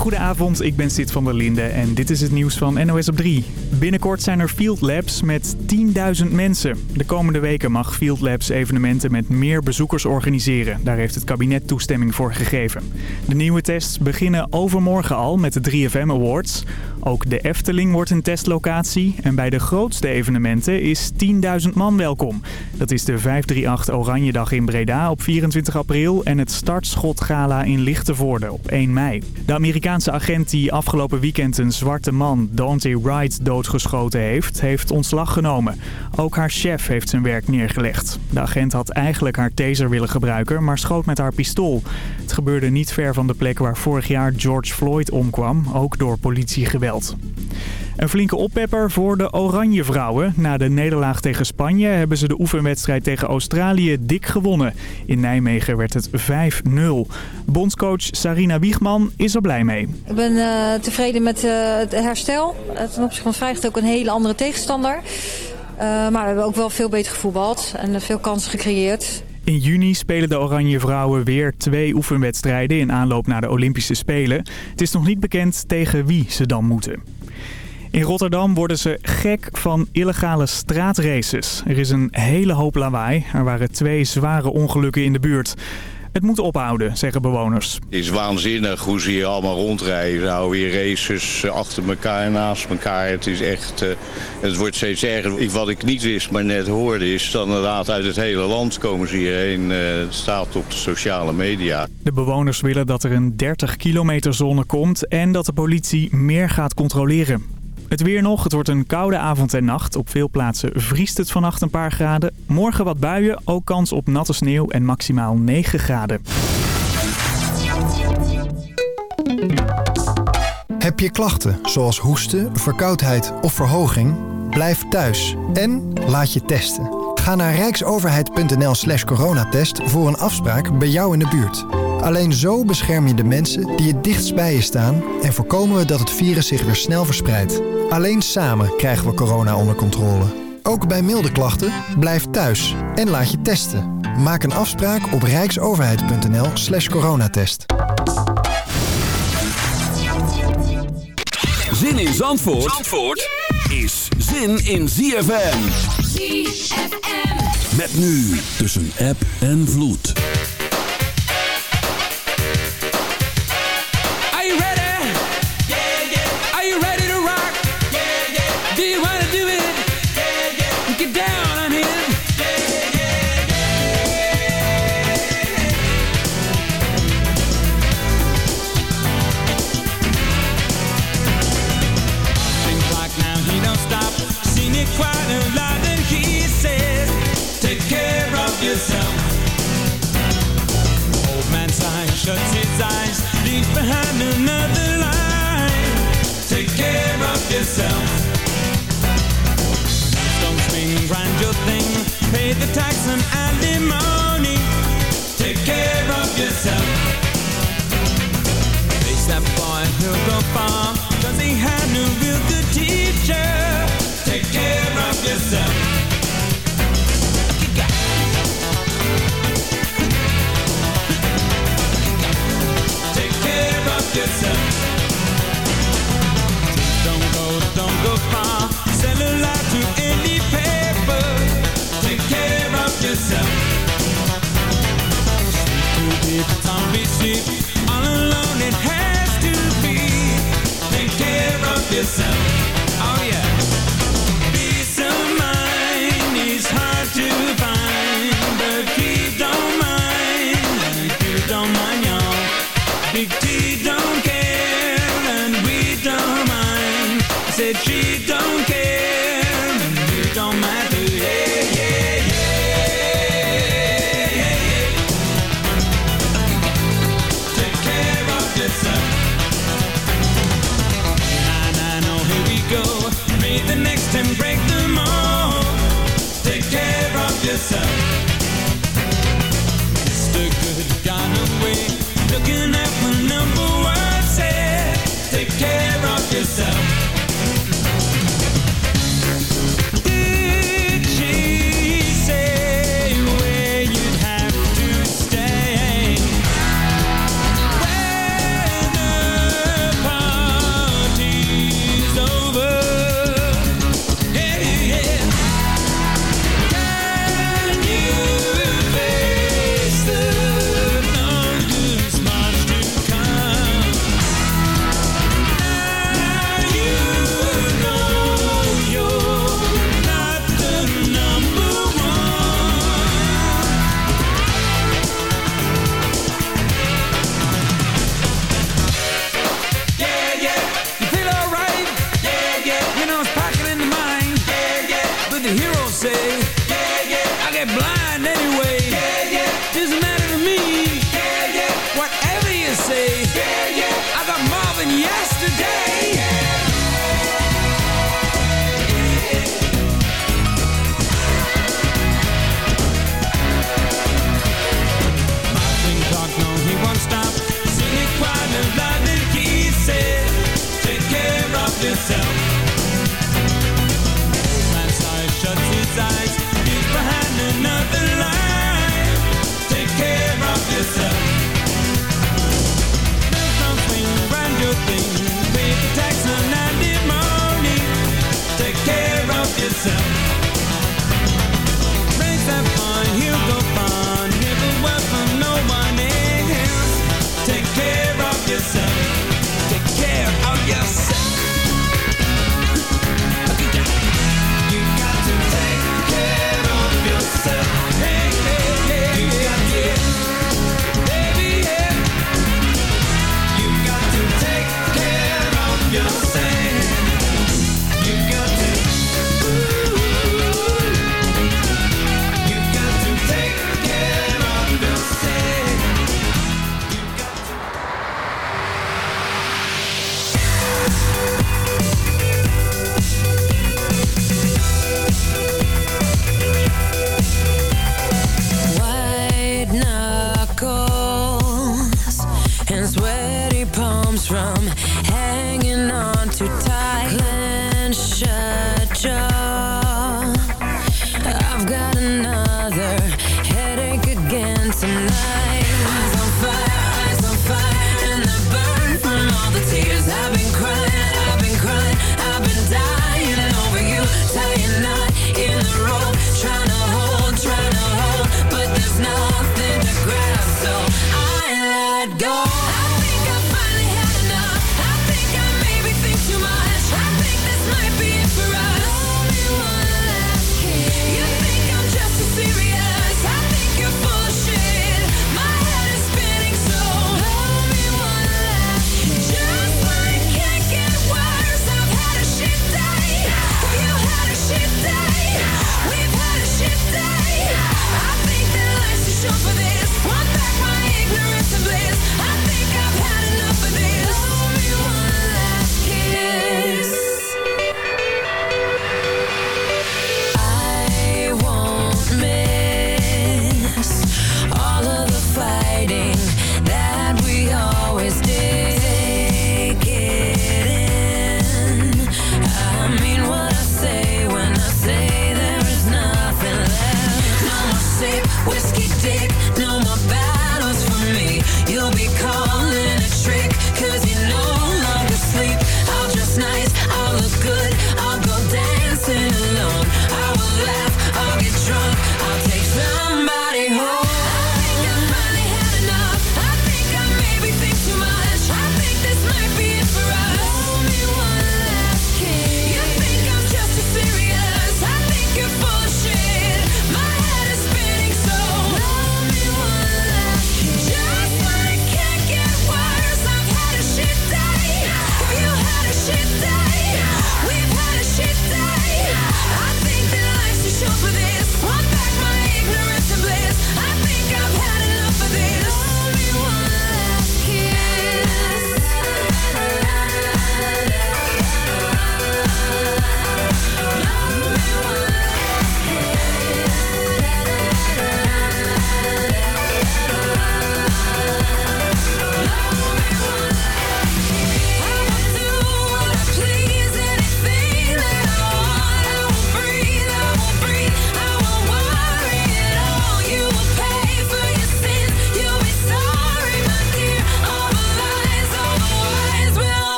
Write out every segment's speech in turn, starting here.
Goedenavond, ik ben Sid van der Linde en dit is het nieuws van NOS op 3. Binnenkort zijn er Field Labs met 10.000 mensen. De komende weken mag Field Labs evenementen met meer bezoekers organiseren. Daar heeft het kabinet toestemming voor gegeven. De nieuwe tests beginnen overmorgen al met de 3FM Awards. Ook de Efteling wordt een testlocatie en bij de grootste evenementen is 10.000 man welkom. Dat is de 538 Oranjedag in Breda op 24 april en het Startschotgala in Lichtenvoorde op 1 mei. De Amerikaanse agent die afgelopen weekend een zwarte man, Dante Wright, doodgeschoten heeft, heeft ontslag genomen. Ook haar chef heeft zijn werk neergelegd. De agent had eigenlijk haar taser willen gebruiken, maar schoot met haar pistool. Het gebeurde niet ver van de plek waar vorig jaar George Floyd omkwam, ook door politiegeweld. Een flinke oppepper voor de Oranje Vrouwen. Na de nederlaag tegen Spanje hebben ze de oefenwedstrijd tegen Australië dik gewonnen. In Nijmegen werd het 5-0. Bondscoach Sarina Wiegman is er blij mee. Ik ben uh, tevreden met uh, het herstel. Ten opzichte van Vrijheid ook een hele andere tegenstander. Maar we hebben ook wel veel beter gevoetbald en veel kansen gecreëerd. In juni spelen de Oranje Vrouwen weer twee oefenwedstrijden in aanloop naar de Olympische Spelen. Het is nog niet bekend tegen wie ze dan moeten. In Rotterdam worden ze gek van illegale straatraces. Er is een hele hoop lawaai. Er waren twee zware ongelukken in de buurt. Het moet ophouden, zeggen bewoners. Het is waanzinnig hoe ze hier allemaal rondrijden. Nou, weer races achter elkaar, naast elkaar. Het is echt, uh, het wordt steeds erger. Wat ik niet wist, maar net hoorde, is dat inderdaad uit het hele land komen ze hierheen. Uh, het staat op de sociale media. De bewoners willen dat er een 30 kilometer zone komt en dat de politie meer gaat controleren. Het weer nog. Het wordt een koude avond en nacht. Op veel plaatsen vriest het vannacht een paar graden. Morgen wat buien, ook kans op natte sneeuw en maximaal 9 graden. Heb je klachten zoals hoesten, verkoudheid of verhoging? Blijf thuis en laat je testen. Ga naar rijksoverheid.nl slash coronatest voor een afspraak bij jou in de buurt. Alleen zo bescherm je de mensen die het dichtst bij je staan... en voorkomen we dat het virus zich weer snel verspreidt. Alleen samen krijgen we corona onder controle. Ook bij milde klachten, blijf thuis en laat je testen. Maak een afspraak op rijksoverheid.nl slash coronatest. Zin in Zandvoort, Zandvoort is zin in ZFM. ZFM. Met nu tussen app en vloed. Pay the tax and alimony. Take care of yourself. Face that boy, he'll go far, cause he had no real good teacher. Take care of yourself. Take care of yourself. Of yourself. Sleep to zombie sleep. All alone it has to be. Take care of yourself. get blind.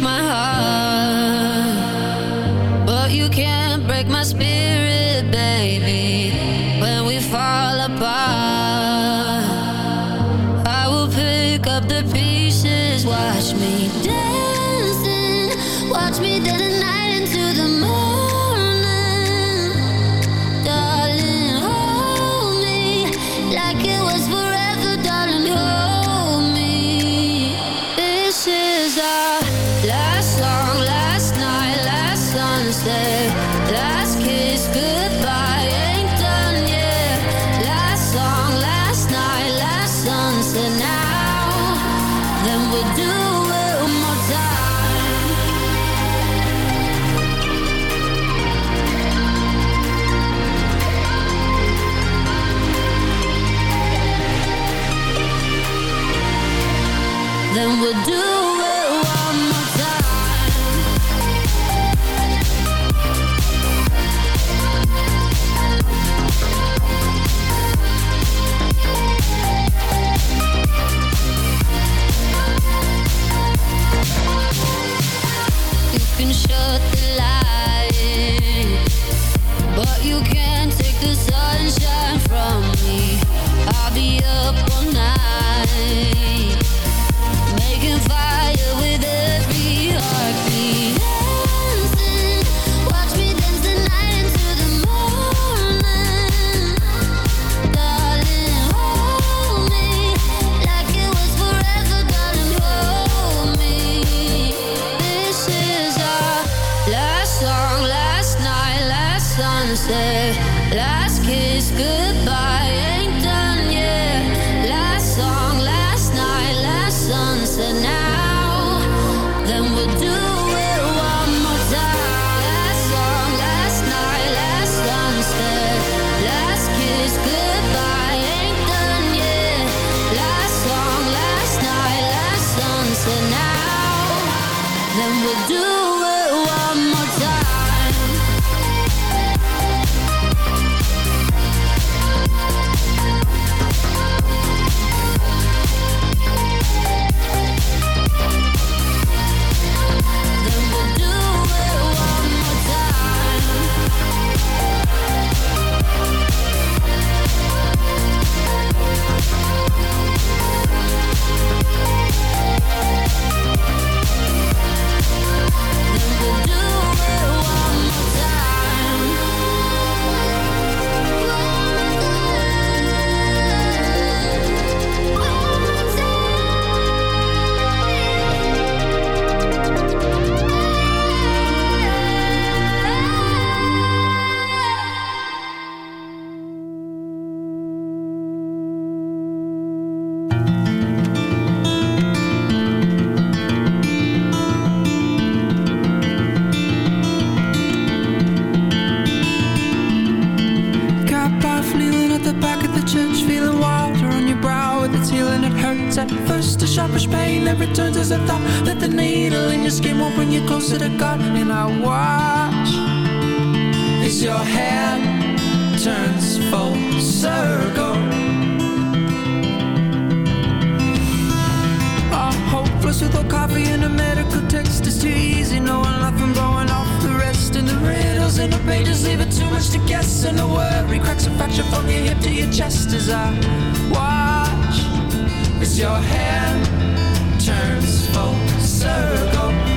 Mijn my closer to God and I watch. As your hand turns full circle. I'm hopeless with no coffee and a medical text. It's too easy knowing life from blowing off the rest. And the riddles in the pages leave it too much to guess. And the worry cracks a fracture from your hip to your chest As I watch. As your hand turns full circle.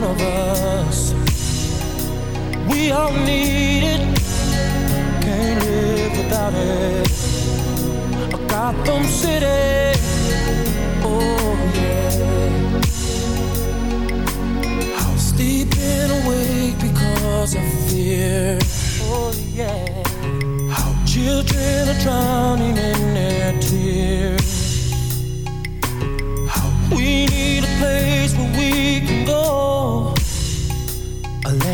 One of us. We all need it, can't live without it. A Gotham City, oh yeah. I'm sleeping awake because of fear, oh yeah. How children are drowning in their tears. We need a place where we can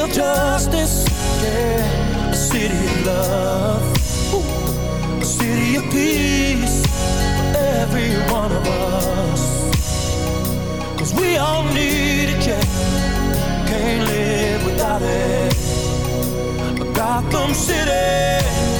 Of justice, yeah. A city of love, Ooh. a city of peace for every one of us. Cause we all need it, yeah. Can't live without it. Gotham City.